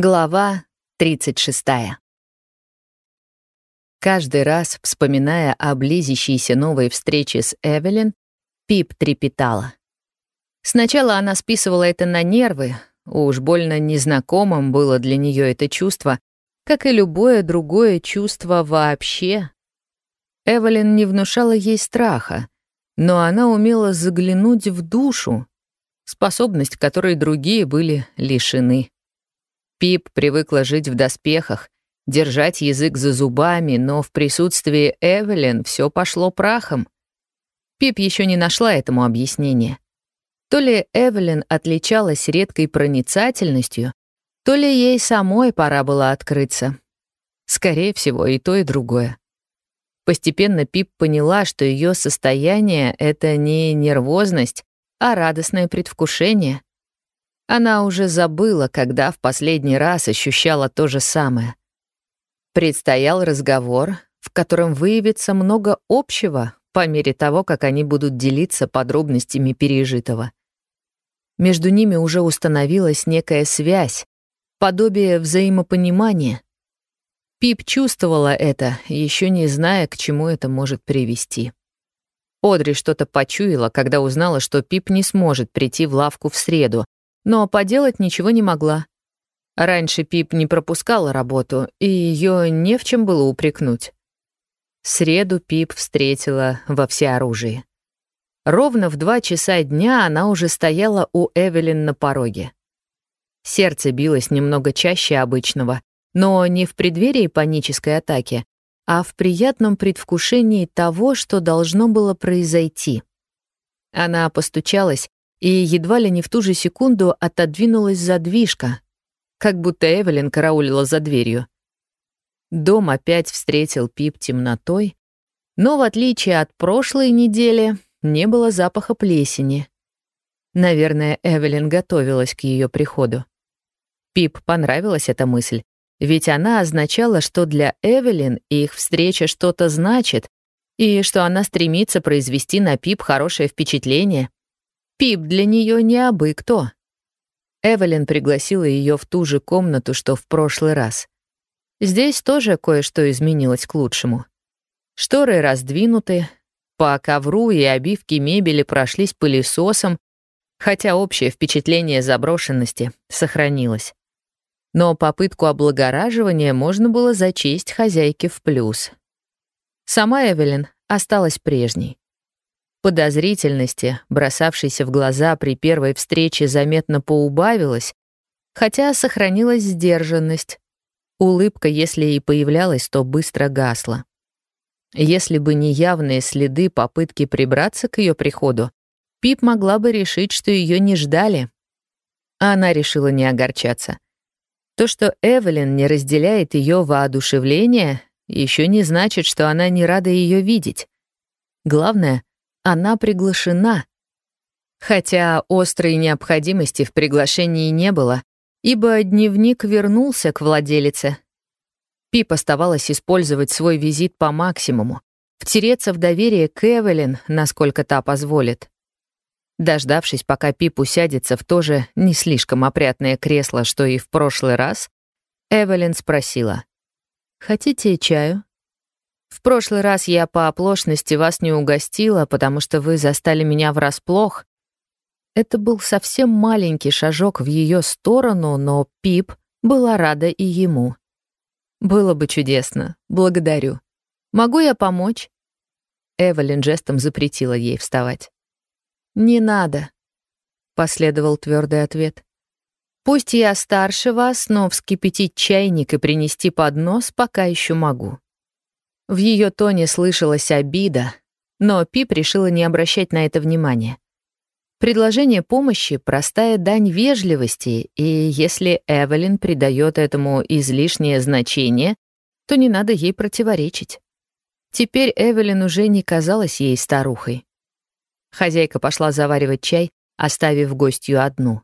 Глава 36. Каждый раз, вспоминая о близящейся новой встрече с Эвелин, Пип трепетала. Сначала она списывала это на нервы, уж больно незнакомым было для нее это чувство, как и любое другое чувство вообще. Эвелин не внушала ей страха, но она умела заглянуть в душу, способность которой другие были лишены. Пип привыкла жить в доспехах, держать язык за зубами, но в присутствии Эвелин все пошло прахом. Пип еще не нашла этому объяснения. То ли Эвелин отличалась редкой проницательностью, то ли ей самой пора было открыться. Скорее всего, и то, и другое. Постепенно Пип поняла, что ее состояние — это не нервозность, а радостное предвкушение — она уже забыла, когда в последний раз ощущала то же самое. Предстоял разговор, в котором выявится много общего по мере того, как они будут делиться подробностями пережитого. Между ними уже установилась некая связь, подобие взаимопонимания. Пип чувствовала это, еще не зная, к чему это может привести. Одри что-то почуяла, когда узнала, что Пип не сможет прийти в лавку в среду, но поделать ничего не могла. Раньше Пип не пропускала работу, и ее не в чем было упрекнуть. Среду Пип встретила во всеоружии. Ровно в два часа дня она уже стояла у Эвелин на пороге. Сердце билось немного чаще обычного, но не в преддверии панической атаки, а в приятном предвкушении того, что должно было произойти. Она постучалась, и едва ли не в ту же секунду отодвинулась задвижка, как будто Эвелин караулила за дверью. Дом опять встретил Пип темнотой, но в отличие от прошлой недели не было запаха плесени. Наверное, Эвелин готовилась к ее приходу. Пип понравилась эта мысль, ведь она означала, что для Эвелин их встреча что-то значит, и что она стремится произвести на Пип хорошее впечатление — Пип для нее не абы кто. Эвелин пригласила ее в ту же комнату, что в прошлый раз. Здесь тоже кое-что изменилось к лучшему. Шторы раздвинуты, по ковру и обивке мебели прошлись пылесосом, хотя общее впечатление заброшенности сохранилось. Но попытку облагораживания можно было зачесть хозяйке в плюс. Сама Эвелин осталась прежней. Подозрительности, бросавшейся в глаза при первой встрече, заметно поубавилась, хотя сохранилась сдержанность. Улыбка, если и появлялась, то быстро гасла. Если бы не явные следы попытки прибраться к ее приходу, Пип могла бы решить, что ее не ждали. А она решила не огорчаться. То, что Эвелин не разделяет ее воодушевление, еще не значит, что она не рада ее видеть. Главное, она приглашена. Хотя острой необходимости в приглашении не было, ибо дневник вернулся к владелице. Пип оставалось использовать свой визит по максимуму, втереться в доверие к Эвелин, насколько та позволит. Дождавшись, пока Пип усядется в то же не слишком опрятное кресло, что и в прошлый раз, Эвелин спросила. «Хотите чаю?» В прошлый раз я по оплошности вас не угостила, потому что вы застали меня врасплох. Это был совсем маленький шажок в ее сторону, но Пип была рада и ему. Было бы чудесно. Благодарю. Могу я помочь? Эвелин жестом запретила ей вставать. Не надо, последовал твердый ответ. Пусть я старше вас, но вскипятить чайник и принести поднос пока еще могу. В ее тоне слышалась обида, но Пип решила не обращать на это внимания. Предложение помощи — простая дань вежливости, и если Эвелин придает этому излишнее значение, то не надо ей противоречить. Теперь Эвелин уже не казалась ей старухой. Хозяйка пошла заваривать чай, оставив гостью одну.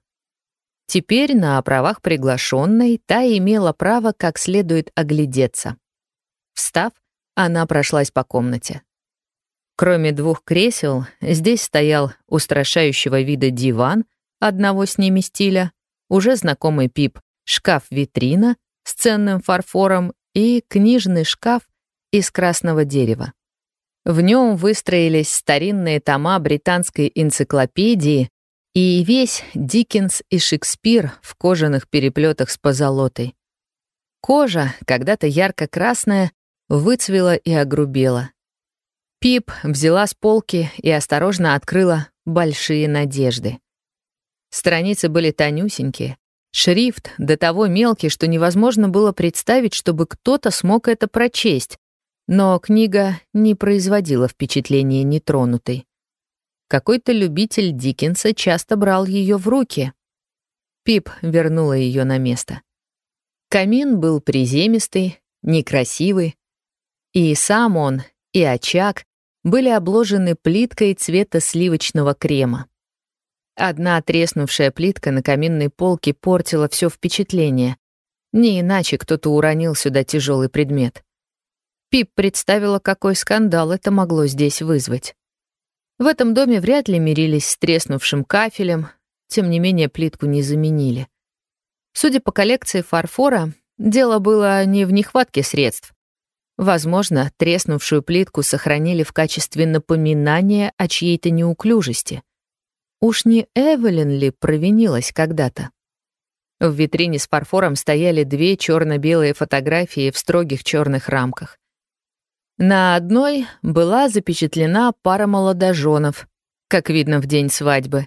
Теперь на правах приглашенной та имела право как следует оглядеться. Встав, она прошлась по комнате. Кроме двух кресел, здесь стоял устрашающего вида диван одного с ними стиля, уже знакомый Пип шкаф-витрина с ценным фарфором и книжный шкаф из красного дерева. В нем выстроились старинные тома британской энциклопедии и весь Диккенс и Шекспир в кожаных переплетах с позолотой. Кожа, когда-то ярко-красная, выцвела и огрубела. Пип взяла с полки и осторожно открыла «Большие надежды». Страницы были тонюсенькие, шрифт до того мелкий, что невозможно было представить, чтобы кто-то смог это прочесть, но книга не производила впечатления нетронутой. Какой-то любитель Диккенса часто брал ее в руки. Пип вернула ее на место. Камин был приземистый, некрасивый, и сам он, и очаг были обложены плиткой цвета сливочного крема. Одна треснувшая плитка на каминной полке портила все впечатление. Не иначе кто-то уронил сюда тяжелый предмет. Пип представила, какой скандал это могло здесь вызвать. В этом доме вряд ли мирились с треснувшим кафелем, тем не менее плитку не заменили. Судя по коллекции фарфора, дело было не в нехватке средств. Возможно, треснувшую плитку сохранили в качестве напоминания о чьей-то неуклюжести. Уж не Эвелин ли провинилась когда-то? В витрине с фарфором стояли две черно-белые фотографии в строгих черных рамках. На одной была запечатлена пара молодоженов, как видно в день свадьбы.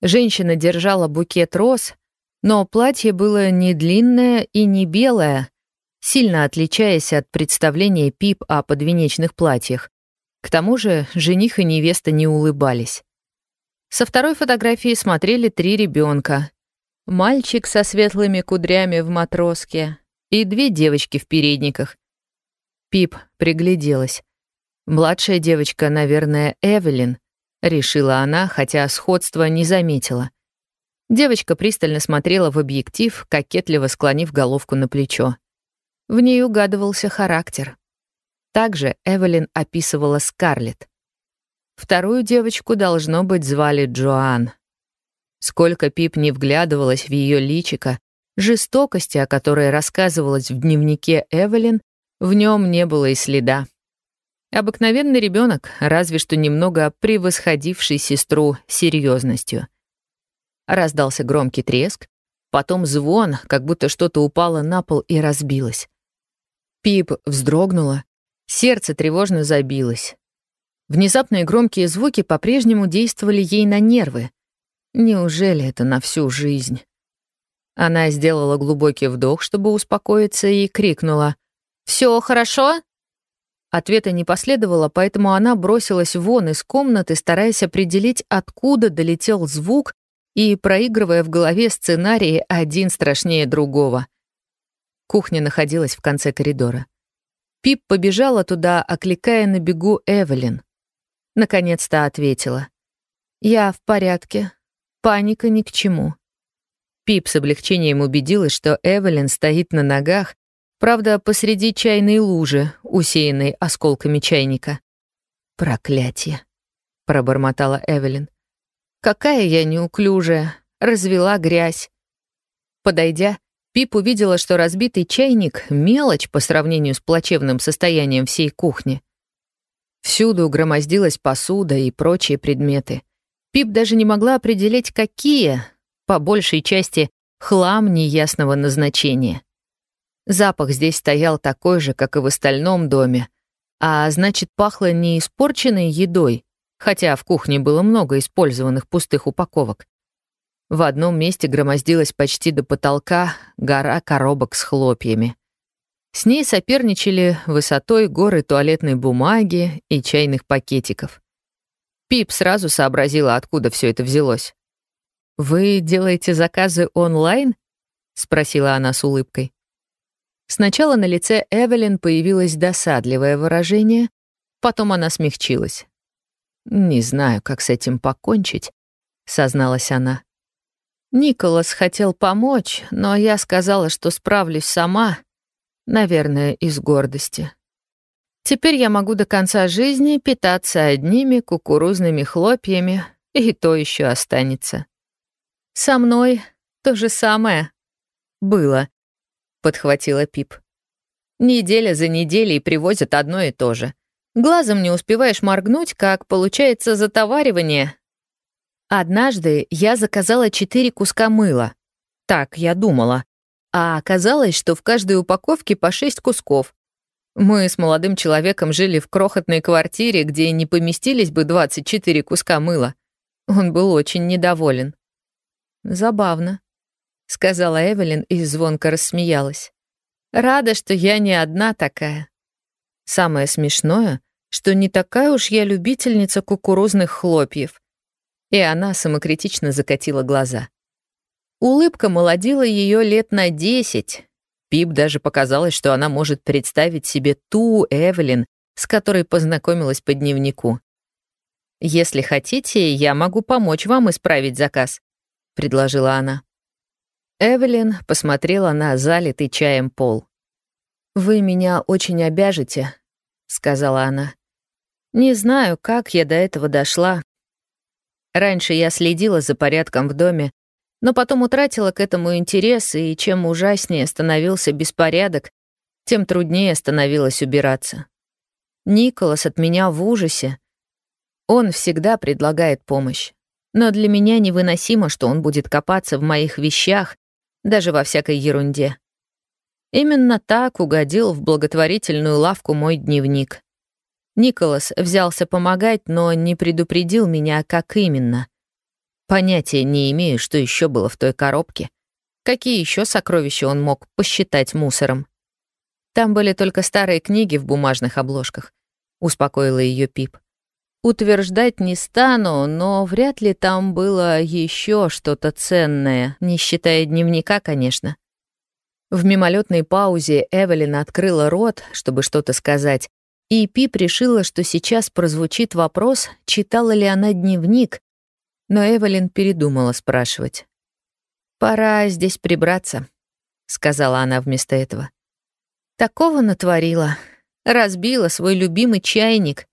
Женщина держала букет роз, но платье было не длинное и не белое, сильно отличаясь от представления Пип о подвенечных платьях. К тому же жених и невеста не улыбались. Со второй фотографии смотрели три ребенка. Мальчик со светлыми кудрями в матроске и две девочки в передниках — Пип пригляделась. Младшая девочка, наверное, Эвелин, решила она, хотя сходства не заметила. Девочка пристально смотрела в объектив, кокетливо склонив головку на плечо. В ней угадывался характер. Также Эвелин описывала Скарлетт. Вторую девочку, должно быть, звали Джоан. Сколько Пип не вглядывалась в ее личико, жестокости, о которой рассказывалась в дневнике Эвелин, в нем не было и следа. Обыкновенный ребенок, разве что немного превосходивший сестру серьезностью. Раздался громкий треск, потом звон, как будто что-то упало на пол и разбилось. Пип вздрогнула, сердце тревожно забилось. Внезапные громкие звуки по-прежнему действовали ей на нервы. Неужели это на всю жизнь? Она сделала глубокий вдох, чтобы успокоиться, и крикнула — все хорошо?» Ответа не последовало, поэтому она бросилась вон из комнаты, стараясь определить, откуда долетел звук и проигрывая в голове сценарии один страшнее другого. Кухня находилась в конце коридора. Пип побежала туда, окликая на бегу Эвелин. Наконец-то ответила. «Я в порядке. Паника ни к чему». Пип с облегчением убедилась, что Эвелин стоит на ногах Правда, посреди чайной лужи, усеянной осколками чайника. «Проклятие!» — пробормотала Эвелин. «Какая я неуклюжая! Развела грязь!» Подойдя, Пип увидела, что разбитый чайник — мелочь по сравнению с плачевным состоянием всей кухни. Всюду громоздилась посуда и прочие предметы. Пип даже не могла определить, какие, по большей части, хлам неясного назначения. Запах здесь стоял такой же, как и в остальном доме, а значит, пахло не испорченной едой, хотя в кухне было много использованных пустых упаковок. В одном месте громоздилась почти до потолка гора коробок с хлопьями. С ней соперничали высотой горы туалетной бумаги и чайных пакетиков. Пип сразу сообразила, откуда все это взялось. «Вы делаете заказы онлайн?» — спросила она с улыбкой. Сначала на лице Эвелин появилось досадливое выражение, потом она смягчилась. «Не знаю, как с этим покончить», — созналась она. «Николас хотел помочь, но я сказала, что справлюсь сама, наверное, из гордости. Теперь я могу до конца жизни питаться одними кукурузными хлопьями, и то еще останется. Со мной то же самое». было», — подхватила Пип. «Неделя за неделей привозят одно и то же. Глазом не успеваешь моргнуть, как получается затоваривание. Однажды я заказала четыре куска мыла. Так я думала. А оказалось, что в каждой упаковке по шесть кусков. Мы с молодым человеком жили в крохотной квартире, где не поместились бы 24 куска мыла. Он был очень недоволен. «Забавно», — сказала Эвелин и звонко рассмеялась. «Рада, что я не одна такая. Самое смешное, что не такая уж я любительница кукурузных хлопьев». И она самокритично закатила глаза. Улыбка молодила ее лет на десять. Пип даже показалось, что она может представить себе ту Эвелин, с которой познакомилась по дневнику. «Если хотите, я могу помочь вам исправить заказ», — предложила она. Эвелин посмотрела на залитый чаем пол. «Вы меня очень обяжете», — сказала она. «Не знаю, как я до этого дошла. Раньше я следила за порядком в доме, но потом утратила к этому интерес, и чем ужаснее становился беспорядок, тем труднее становилось убираться. Николас от меня в ужасе. Он всегда предлагает помощь. Но для меня невыносимо, что он будет копаться в моих вещах, даже во всякой ерунде. Именно так угодил в благотворительную лавку мой дневник. Николас взялся помогать, но не предупредил меня, как именно — Понятия не имею, что еще было в той коробке. Какие еще сокровища он мог посчитать мусором? Там были только старые книги в бумажных обложках, успокоила ее Пип. Утверждать не стану, но вряд ли там было еще что-то ценное, не считая дневника, конечно. В мимолетной паузе Эвелин открыла рот, чтобы что-то сказать, и Пип решила, что сейчас прозвучит вопрос, читала ли она дневник, но Эвелин передумала спрашивать. «Пора здесь прибраться», — сказала она вместо этого. «Такого натворила. Разбила свой любимый чайник».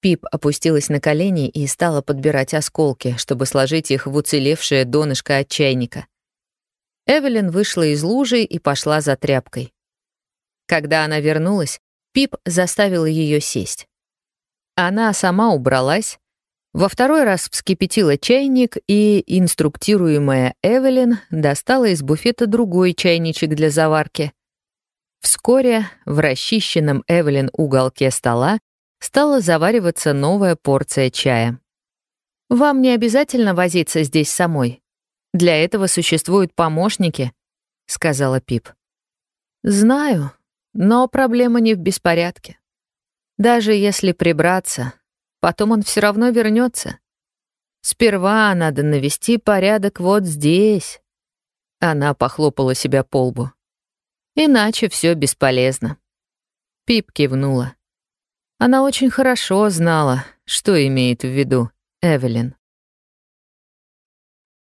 Пип опустилась на колени и стала подбирать осколки, чтобы сложить их в уцелевшее донышко от чайника. Эвелин вышла из лужи и пошла за тряпкой. Когда она вернулась, Пип заставила ее сесть. Она сама убралась, во второй раз вскипятила чайник, и инструктируемая Эвелин достала из буфета другой чайничек для заварки. Вскоре в расчищенном Эвелин уголке стола стала завариваться новая порция чая. «Вам не обязательно возиться здесь самой. Для этого существуют помощники», — сказала Пип. «Знаю, но проблема не в беспорядке. Даже если прибраться, Потом он все равно вернется. Сперва надо навести порядок вот здесь. Она похлопала себя по лбу. Иначе все бесполезно. Пип кивнула. Она очень хорошо знала, что имеет в виду Эвелин.